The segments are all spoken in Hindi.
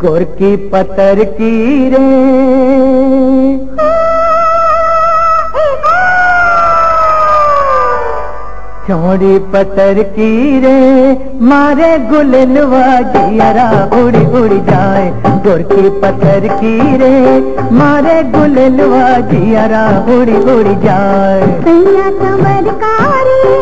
गोर की पतर की रे। छोड़ी पतर की रे। मारे गुलनवा जियरा उड़ी उड़ी जाए। गोर की पतर की रे। मारे गुलनवा जियरा उड़ी उड़ी जाए। सैया समरकारी। हो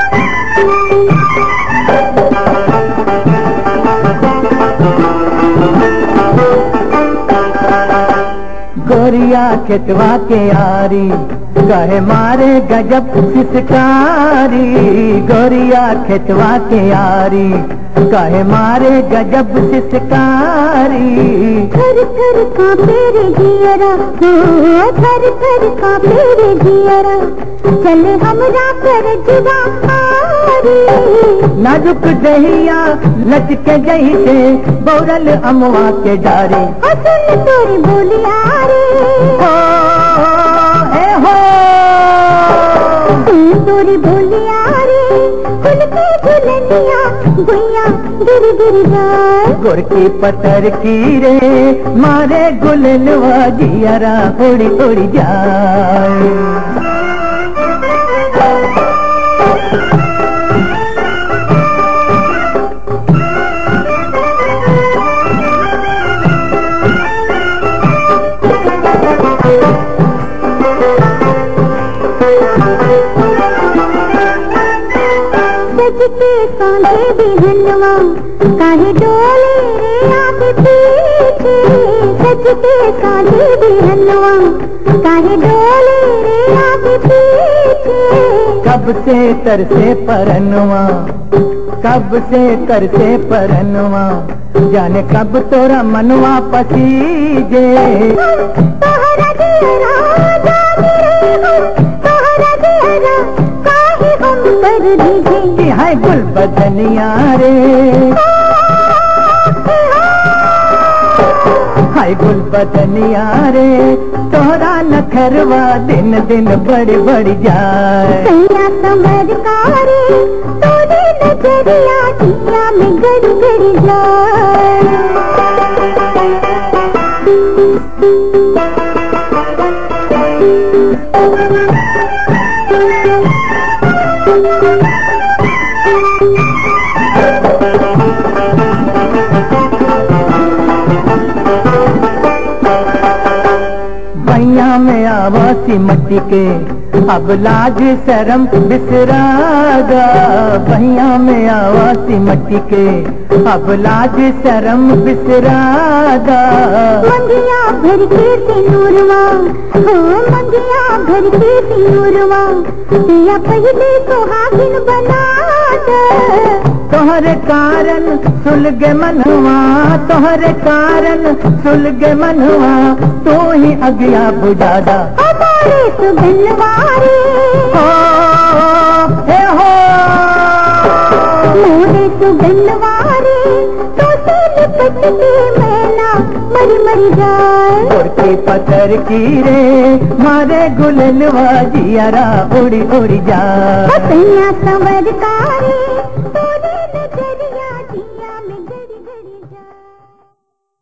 गोरिया खेतवा के आरी कहे मारे गजब सिसकारी गोरिया खेतवा के यारी कहे मारे गजब सिसकारी। थर थर कांपे रे जियरा हो थर थर कांपे रे जियरा। चले हमरा कर नाजुक दहिया लचके जही से बौरल अमवा के डारे। असल तोरी बोलिया रे हो ए हो। तोरी बोलिया गिर गिर जाए गुड़ की पतर की रे मारे गुलनवा जियरा थोड़ी थोड़ी जाए सज के कांधे बिहनवा काहे डोले रे आप पीछे कांधे काहे डोले रे आप पीछे कब से तरसे कब से करसे परनवा जाने कब तोरा मनवा पसीजे। तोहरा कर दीजे कि है गुल बदनिया रे हाय गुल बदनिया रे तोरा नखरवा दिन दिन बढ़ बढ़ जाए। सैया तोरी नज़रिया जिया में गड़ गड़ जाए। भैया में आवासी मट्टी के अब लाज शरम बिसरागा। भैया में आवासी मट्टी के अब लाज शरम बिसरागा। मंगिया भर के सिनुरवा हो मंगिया भर के सिनुरवा दिया पहले सुहागिन बना तोहरे कारण सुलग मनवा तोहरे कारण सुलग मनवा तू ही अगिया बुझादा। हमारे सुगनवारे हो हे। हो मोरे तो से लिपट के मर जाए। उड़ते पत्थर की रे मारे गुलनवा जियारा उड़ी उड़ी जा। सैया समरकारी